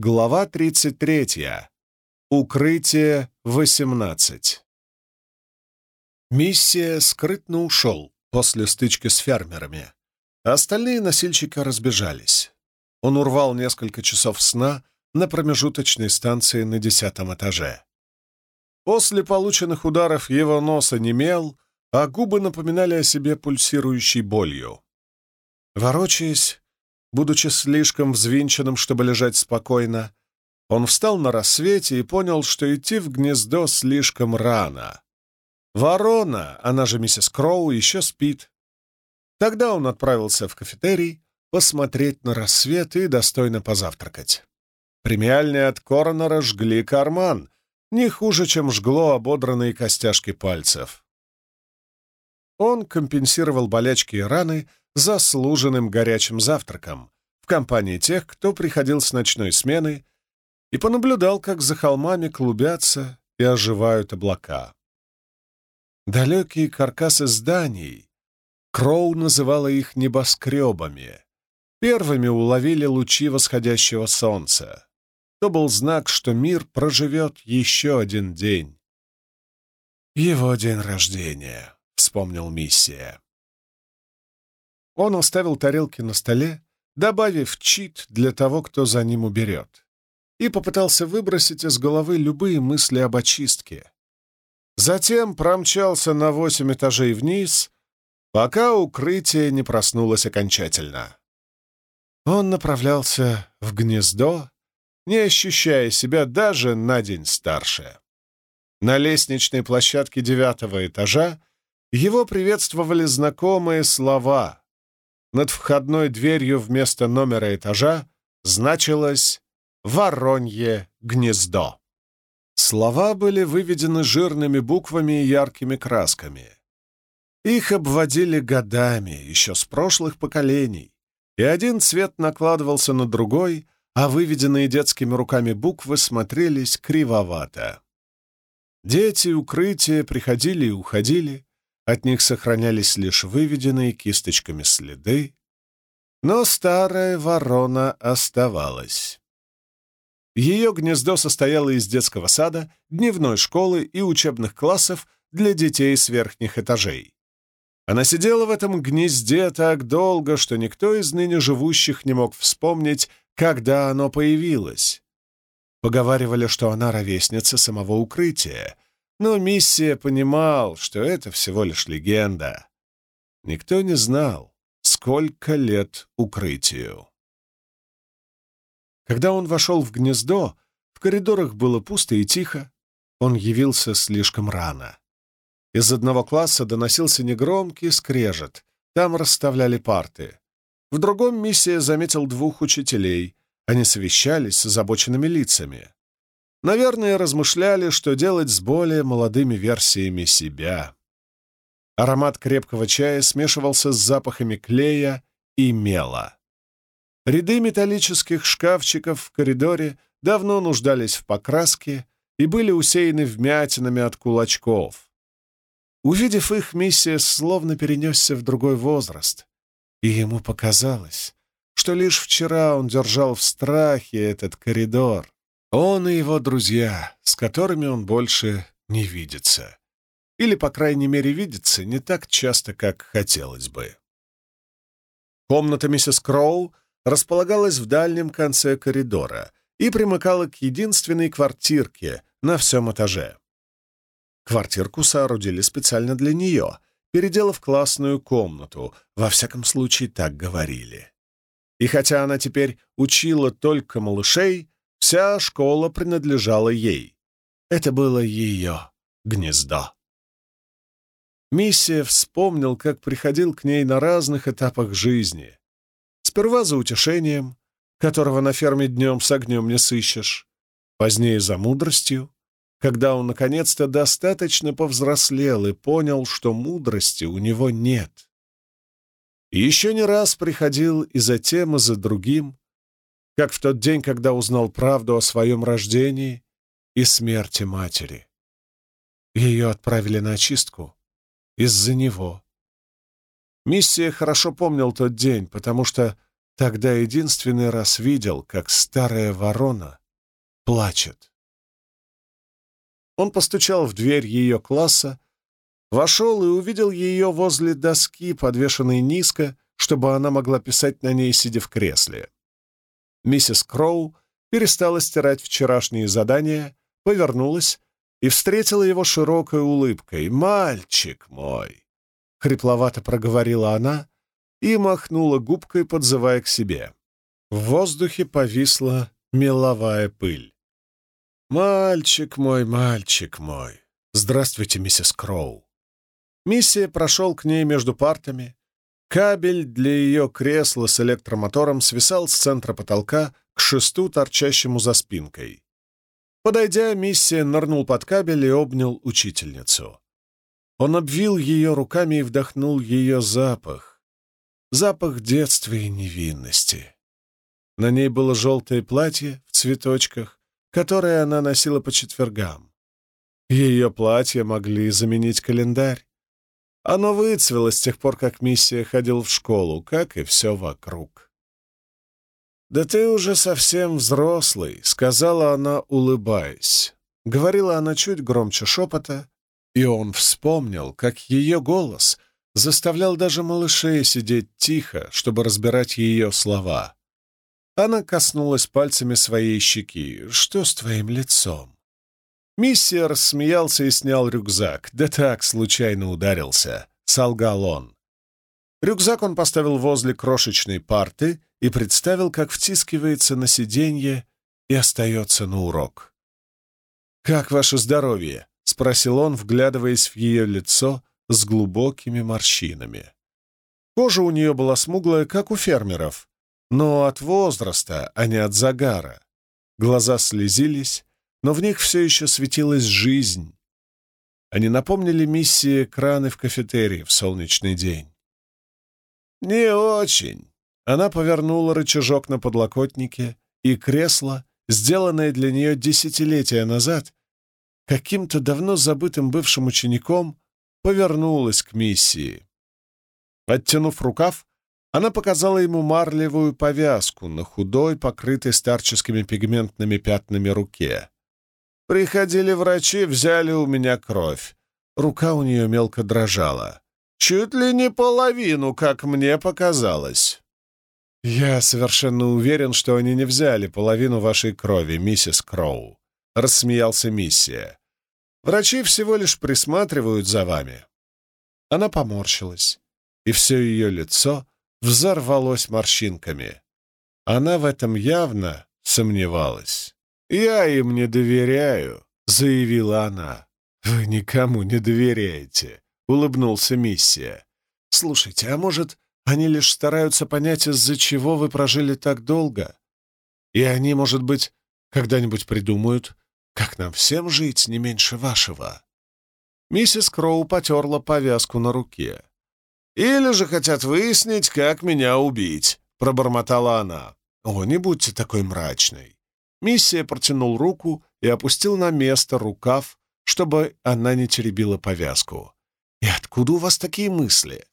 Глава 33. Укрытие 18. Миссия скрытно ушел после стычки с фермерами. Остальные носильщики разбежались. Он урвал несколько часов сна на промежуточной станции на десятом этаже. После полученных ударов его нос онемел, а губы напоминали о себе пульсирующей болью. Ворочаясь, будучи слишком взвинченным, чтобы лежать спокойно, он встал на рассвете и понял, что идти в гнездо слишком рано. Ворона, она же миссис Кроу, еще спит. Тогда он отправился в кафетерий посмотреть на рассвет и достойно позавтракать. Премиальные от коронера жгли карман, не хуже, чем жгло ободранные костяшки пальцев. Он компенсировал болячки и раны заслуженным горячим завтраком в компании тех, кто приходил с ночной смены, и понаблюдал, как за холмами клубятся и оживают облака. Далекие каркасы зданий, Кроу называла их небоскребами, первыми уловили лучи восходящего солнца. То был знак, что мир проживет еще один день. «Его день рождения», — вспомнил миссия. Он оставил тарелки на столе, добавив чит для того, кто за ним уберет, и попытался выбросить из головы любые мысли об очистке. Затем промчался на восемь этажей вниз, пока укрытие не проснулось окончательно. Он направлялся в гнездо, не ощущая себя даже на день старше. На лестничной площадке девятого этажа его приветствовали знакомые слова, над входной дверью вместо номера этажа значилось «Воронье гнездо». Слова были выведены жирными буквами и яркими красками. Их обводили годами, еще с прошлых поколений, и один цвет накладывался на другой, а выведенные детскими руками буквы смотрелись кривовато. Дети укрытия приходили и уходили, от них сохранялись лишь выведенные кисточками следы, но старая ворона оставалась. Ее гнездо состояло из детского сада, дневной школы и учебных классов для детей с верхних этажей. Она сидела в этом гнезде так долго, что никто из ныне живущих не мог вспомнить, когда оно появилось. Поговаривали, что она ровесница самого укрытия — но миссия понимал, что это всего лишь легенда. Никто не знал, сколько лет укрытию. Когда он вошел в гнездо, в коридорах было пусто и тихо. Он явился слишком рано. Из одного класса доносился негромкий скрежет. Там расставляли парты. В другом миссия заметил двух учителей. Они совещались с озабоченными лицами. Наверное, размышляли, что делать с более молодыми версиями себя. Аромат крепкого чая смешивался с запахами клея и мела. Ряды металлических шкафчиков в коридоре давно нуждались в покраске и были усеяны вмятинами от кулачков. Увидев их, миссия словно перенесся в другой возраст, и ему показалось, что лишь вчера он держал в страхе этот коридор, он и его друзья, с которыми он больше не видится. Или, по крайней мере, видится не так часто, как хотелось бы. Комната миссис Кроу располагалась в дальнем конце коридора и примыкала к единственной квартирке на всем этаже. Квартирку соорудили специально для нее, переделав классную комнату, во всяком случае так говорили. И хотя она теперь учила только малышей, Вся школа принадлежала ей. Это было ее гнездо. Миссия вспомнил, как приходил к ней на разных этапах жизни. Сперва за утешением, которого на ферме днем с огнем не сыщешь, позднее за мудростью, когда он наконец-то достаточно повзрослел и понял, что мудрости у него нет. Еще не раз приходил и за тем, и за другим, как в тот день, когда узнал правду о своем рождении и смерти матери. Ее отправили на очистку из-за него. Миссия хорошо помнил тот день, потому что тогда единственный раз видел, как старая ворона плачет. Он постучал в дверь ее класса, вошел и увидел ее возле доски, подвешенной низко, чтобы она могла писать на ней, сидя в кресле. Миссис Кроу перестала стирать вчерашние задания, повернулась и встретила его широкой улыбкой. «Мальчик мой!» — хрипловато проговорила она и махнула губкой, подзывая к себе. В воздухе повисла меловая пыль. «Мальчик мой, мальчик мой! Здравствуйте, миссис Кроу!» Миссия прошел к ней между партами. Кабель для ее кресла с электромотором свисал с центра потолка к шесту, торчащему за спинкой. Подойдя, миссия нырнул под кабель и обнял учительницу. Он обвил ее руками и вдохнул ее запах. Запах детства и невинности. На ней было желтое платье в цветочках, которое она носила по четвергам. Ее платья могли заменить календарь. Оно выцвело с тех пор, как миссия ходил в школу, как и все вокруг. «Да ты уже совсем взрослый», — сказала она, улыбаясь. Говорила она чуть громче шепота, и он вспомнил, как ее голос заставлял даже малышей сидеть тихо, чтобы разбирать ее слова. Она коснулась пальцами своей щеки. «Что с твоим лицом?» Миссия рассмеялся и снял рюкзак. «Да так, случайно ударился», — солгал он. Рюкзак он поставил возле крошечной парты и представил, как втискивается на сиденье и остается на урок. «Как ваше здоровье?» — спросил он, вглядываясь в ее лицо с глубокими морщинами. Кожа у нее была смуглая, как у фермеров, но от возраста, а не от загара. Глаза слезились, но в них все еще светилась жизнь. Они напомнили миссии краны в кафетерии в солнечный день. «Не очень», она повернула рычажок на подлокотнике, и кресло, сделанное для нее десятилетия назад, каким-то давно забытым бывшим учеником, повернулось к миссии. Оттянув рукав, она показала ему марлевую повязку на худой, покрытой старческими пигментными пятнами руке. «Приходили врачи, взяли у меня кровь. Рука у нее мелко дрожала. Чуть ли не половину, как мне показалось». «Я совершенно уверен, что они не взяли половину вашей крови, миссис Кроу», — рассмеялся миссия. «Врачи всего лишь присматривают за вами». Она поморщилась, и все ее лицо взорвалось морщинками. Она в этом явно сомневалась. «Я им не доверяю», — заявила она. «Вы никому не доверяете», — улыбнулся миссия. «Слушайте, а может, они лишь стараются понять, из-за чего вы прожили так долго. И они, может быть, когда-нибудь придумают, как нам всем жить не меньше вашего». Миссис Кроу потерла повязку на руке. «Или же хотят выяснить, как меня убить», — пробормотала она. «О, не будьте такой мрачной». Миссия протянул руку и опустил на место рукав, чтобы она не теребила повязку. «И откуда у вас такие мысли?»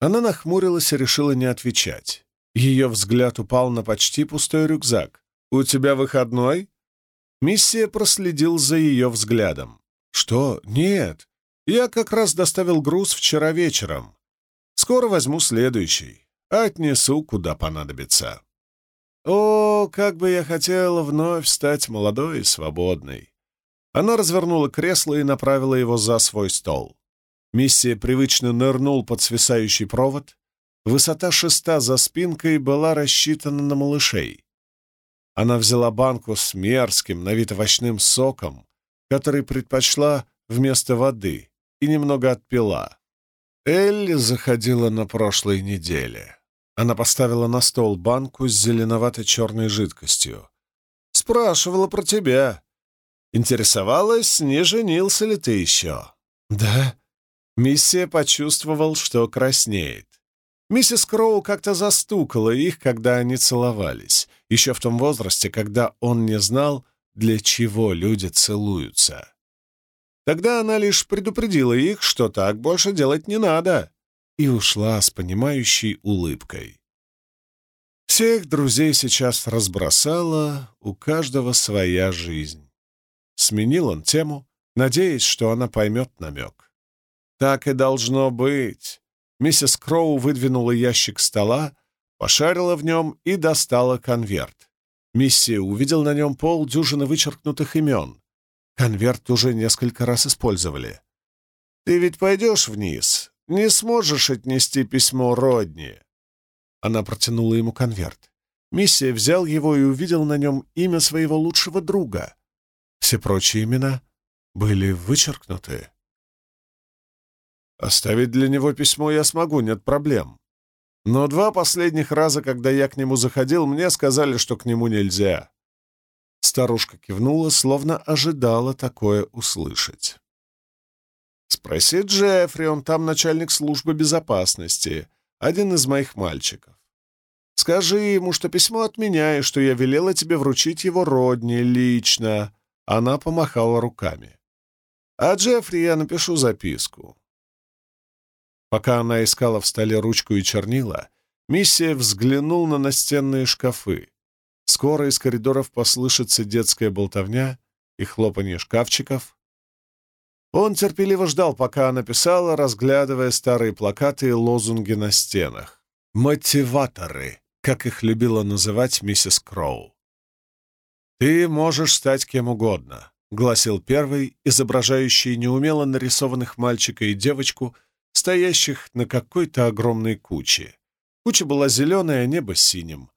Она нахмурилась и решила не отвечать. Ее взгляд упал на почти пустой рюкзак. «У тебя выходной?» Миссия проследил за ее взглядом. «Что? Нет. Я как раз доставил груз вчера вечером. Скоро возьму следующий. Отнесу, куда понадобится». «О, как бы я хотела вновь стать молодой и свободной!» Она развернула кресло и направила его за свой стол. Миссия привычно нырнул под свисающий провод. Высота шеста за спинкой была рассчитана на малышей. Она взяла банку с мерзким, на вид овощным соком, который предпочла вместо воды, и немного отпила. Элли заходила на прошлой неделе. Она поставила на стол банку с зеленовато-черной жидкостью. «Спрашивала про тебя. Интересовалась, не женился ли ты еще?» «Да», Миссия почувствовал, что краснеет. Миссис Кроу как-то застукала их, когда они целовались, еще в том возрасте, когда он не знал, для чего люди целуются. Тогда она лишь предупредила их, что так больше делать не надо, и ушла с понимающей улыбкой. Всех друзей сейчас разбросала, у каждого своя жизнь. Сменил он тему, надеясь, что она поймет намек. Так и должно быть. Миссис Кроу выдвинула ящик стола, пошарила в нем и достала конверт. Миссия увидел на нем полдюжины вычеркнутых имен. Конверт уже несколько раз использовали. «Ты ведь пойдешь вниз? Не сможешь отнести письмо Родни?» Она протянула ему конверт. Миссия взял его и увидел на нем имя своего лучшего друга. Все прочие имена были вычеркнуты. Оставить для него письмо я смогу, нет проблем. Но два последних раза, когда я к нему заходил, мне сказали, что к нему нельзя. Старушка кивнула, словно ожидала такое услышать. «Спроси Джеффри, он там начальник службы безопасности, один из моих мальчиков. Скажи ему, что письмо от меня, и что я велела тебе вручить его родне лично». Она помахала руками. «А Джеффри я напишу записку. Пока она искала в столе ручку и чернила, миссия взглянул на настенные шкафы. Скоро из коридоров послышится детская болтовня и хлопанье шкафчиков. Он терпеливо ждал, пока она писала, разглядывая старые плакаты и лозунги на стенах. «Мотиваторы», как их любила называть миссис Кроу. «Ты можешь стать кем угодно», — гласил первый, изображающий неумело нарисованных мальчика и девочку стоящих на какой-то огромной куче. Куча была зеленая, небо синим.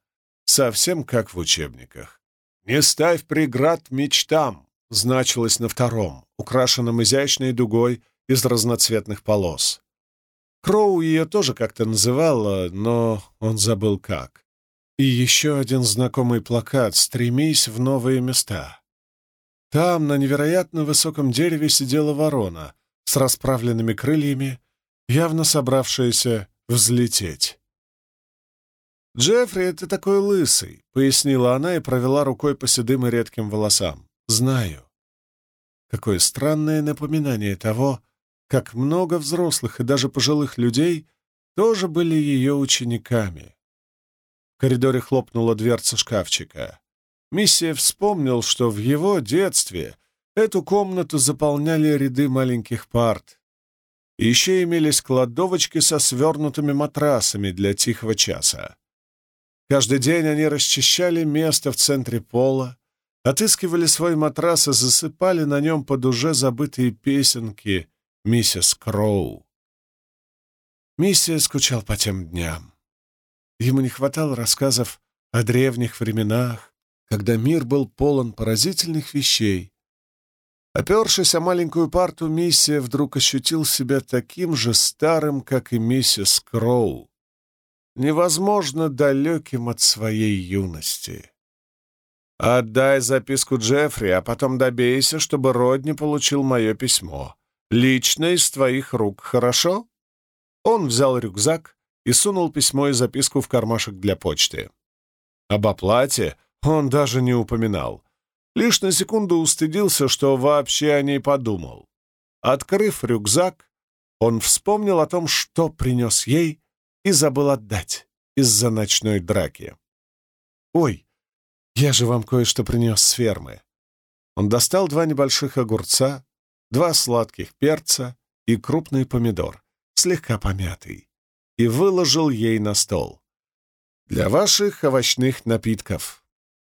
Совсем как в учебниках. «Не ставь преград мечтам!» Значилось на втором, украшенном изящной дугой из разноцветных полос. Кроу ее тоже как-то называла, но он забыл как. И еще один знакомый плакат «Стремись в новые места». Там, на невероятно высоком дереве, сидела ворона с расправленными крыльями явно собравшаяся взлететь. «Джеффри, это такой лысый», — пояснила она и провела рукой по седым и редким волосам. «Знаю». Какое странное напоминание того, как много взрослых и даже пожилых людей тоже были ее учениками. В коридоре хлопнула дверца шкафчика. Миссия вспомнил, что в его детстве эту комнату заполняли ряды маленьких парт, еще имелись кладовочки со свернутыми матрасами для тихого часа. Каждый день они расчищали место в центре пола, отыскивали свой матрас и засыпали на нем под уже забытые песенки миссис Кроу. Миссия скучал по тем дням. Ему не хватало рассказов о древних временах, когда мир был полон поразительных вещей, Опершись о маленькую парту, миссия вдруг ощутил себя таким же старым, как и миссис Кроу, невозможно далеким от своей юности. «Отдай записку Джеффри, а потом добейся, чтобы Родни получил мое письмо. Лично из твоих рук, хорошо?» Он взял рюкзак и сунул письмо и записку в кармашек для почты. Об оплате он даже не упоминал — Лишь на секунду устыдился, что вообще о ней подумал. Открыв рюкзак, он вспомнил о том, что принес ей, и забыл отдать из-за ночной драки. «Ой, я же вам кое-что принес с фермы». Он достал два небольших огурца, два сладких перца и крупный помидор, слегка помятый, и выложил ей на стол. «Для ваших овощных напитков».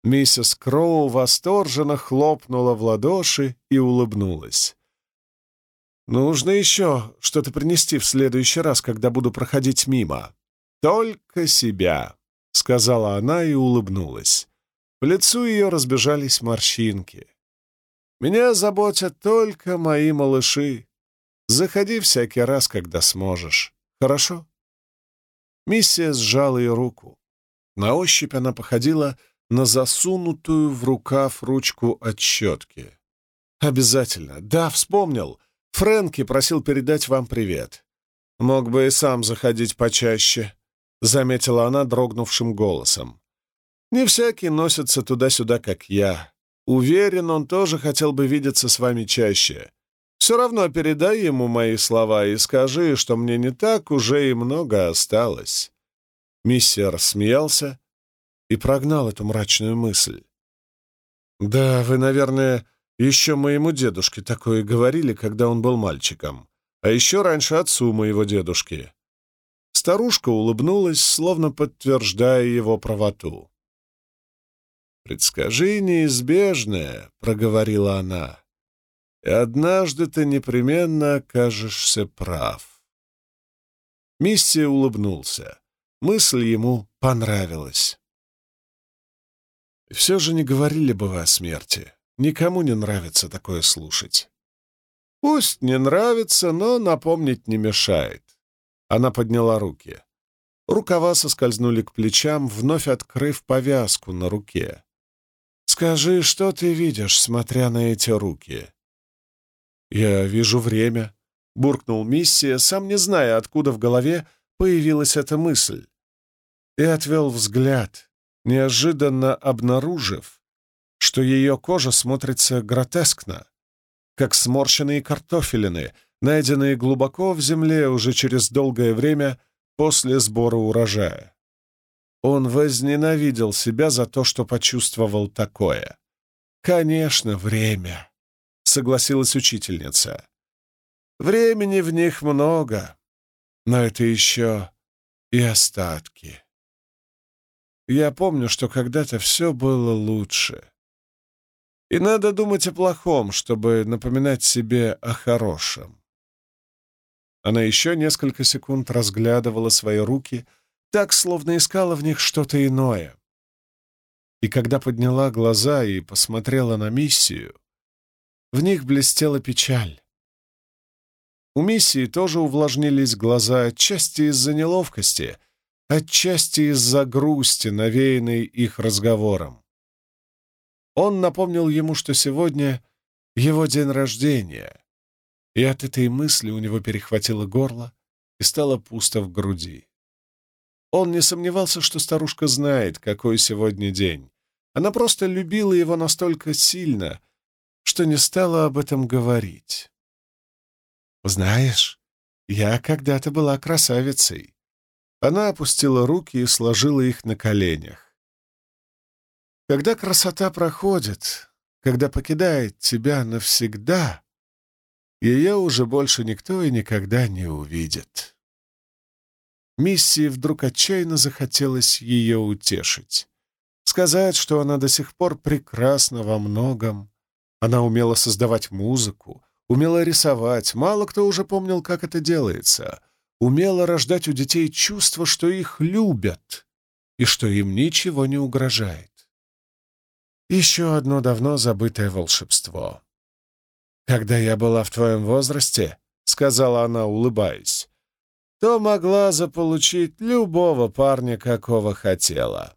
Миссис Кроу восторженно хлопнула в ладоши и улыбнулась. «Нужно еще что-то принести в следующий раз, когда буду проходить мимо. Только себя», — сказала она и улыбнулась. В лицу ее разбежались морщинки. «Меня заботят только мои малыши. Заходи всякий раз, когда сможешь. Хорошо?» Миссия сжала ее руку. На ощупь она походила на засунутую в рукав ручку от щетки. «Обязательно. Да, вспомнил. Фрэнки просил передать вам привет. Мог бы и сам заходить почаще», — заметила она дрогнувшим голосом. «Не всякий носится туда-сюда, как я. Уверен, он тоже хотел бы видеться с вами чаще. Все равно передай ему мои слова и скажи, что мне не так уже и много осталось». Миссер смеялся, и прогнал эту мрачную мысль. «Да, вы, наверное, еще моему дедушке такое говорили, когда он был мальчиком, а еще раньше отцу моего дедушки». Старушка улыбнулась, словно подтверждая его правоту. «Предскажи неизбежное», — проговорила она, — «и однажды ты непременно окажешься прав». Миссия улыбнулся. Мысль ему понравилась. Все же не говорили бы вы о смерти. Никому не нравится такое слушать. Пусть не нравится, но напомнить не мешает. Она подняла руки. Рукава соскользнули к плечам, вновь открыв повязку на руке. «Скажи, что ты видишь, смотря на эти руки?» «Я вижу время», — буркнул Миссия, сам не зная, откуда в голове появилась эта мысль и отвел взгляд, неожиданно обнаружив, что ее кожа смотрится гротескно, как сморщенные картофелины, найденные глубоко в земле уже через долгое время после сбора урожая. Он возненавидел себя за то, что почувствовал такое. «Конечно, время», — согласилась учительница. «Времени в них много, но это еще и остатки». Я помню, что когда-то все было лучше. И надо думать о плохом, чтобы напоминать себе о хорошем. Она еще несколько секунд разглядывала свои руки, так, словно искала в них что-то иное. И когда подняла глаза и посмотрела на миссию, в них блестела печаль. У миссии тоже увлажнились глаза, отчасти из-за неловкости — отчасти из-за грусти, навеянной их разговором. Он напомнил ему, что сегодня его день рождения, и от этой мысли у него перехватило горло и стало пусто в груди. Он не сомневался, что старушка знает, какой сегодня день. Она просто любила его настолько сильно, что не стала об этом говорить. «Знаешь, я когда-то была красавицей», она опустила руки и сложила их на коленях. Когда красота проходит, когда покидает тебя навсегда, ее уже больше никто и никогда не увидит. Миссии вдруг отчаянно захотелось ее утешить. Сказать, что она до сих пор прекрасна во многом. Она умела создавать музыку, умела рисовать, мало кто уже помнил, как это делается — умела рождать у детей чувство, что их любят и что им ничего не угрожает. Еще одно давно забытое волшебство. «Когда я была в твоем возрасте», — сказала она, улыбаясь, то могла заполучить любого парня, какого хотела.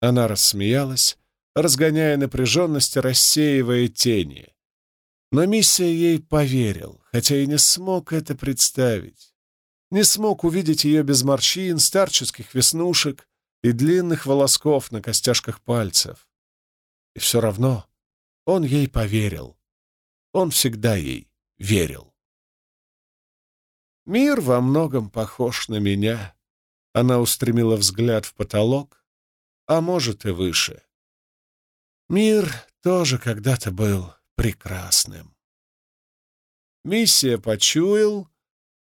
Она рассмеялась, разгоняя напряженность рассеивая тени. Но миссия ей поверил, хотя и не смог это представить не смог увидеть ее без морщин, старческих веснушек и длинных волосков на костяшках пальцев. И все равно он ей поверил. Он всегда ей верил. «Мир во многом похож на меня», — она устремила взгляд в потолок, а может и выше. «Мир тоже когда-то был прекрасным». Миссия почуял,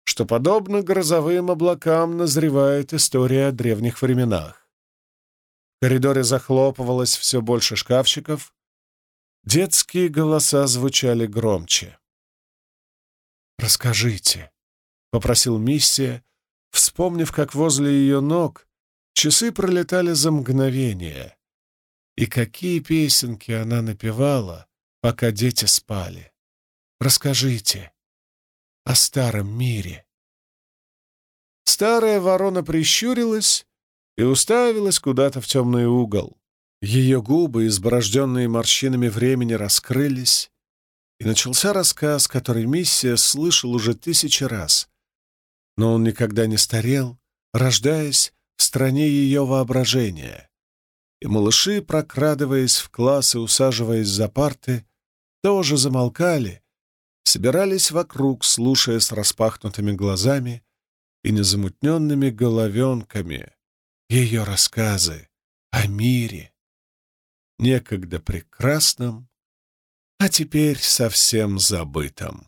что, подобно грозовым облакам, назревает история о древних временах. В коридоре захлопывалось все больше шкафчиков, детские голоса звучали громче. «Расскажите», — попросил миссия, вспомнив, как возле ее ног часы пролетали за мгновение, и какие песенки она напевала, пока дети спали. «Расскажите» о старом мире. Старая ворона прищурилась и уставилась куда-то в темный угол. Ее губы, изборожденные морщинами времени, раскрылись, и начался рассказ, который миссия слышал уже тысячи раз. Но он никогда не старел, рождаясь в стране ее воображения. И малыши, прокрадываясь в класс и усаживаясь за парты, тоже замолкали собирались вокруг, слушая с распахнутыми глазами и незамутненными головенками ее рассказы о мире, некогда прекрасном, а теперь совсем забытом.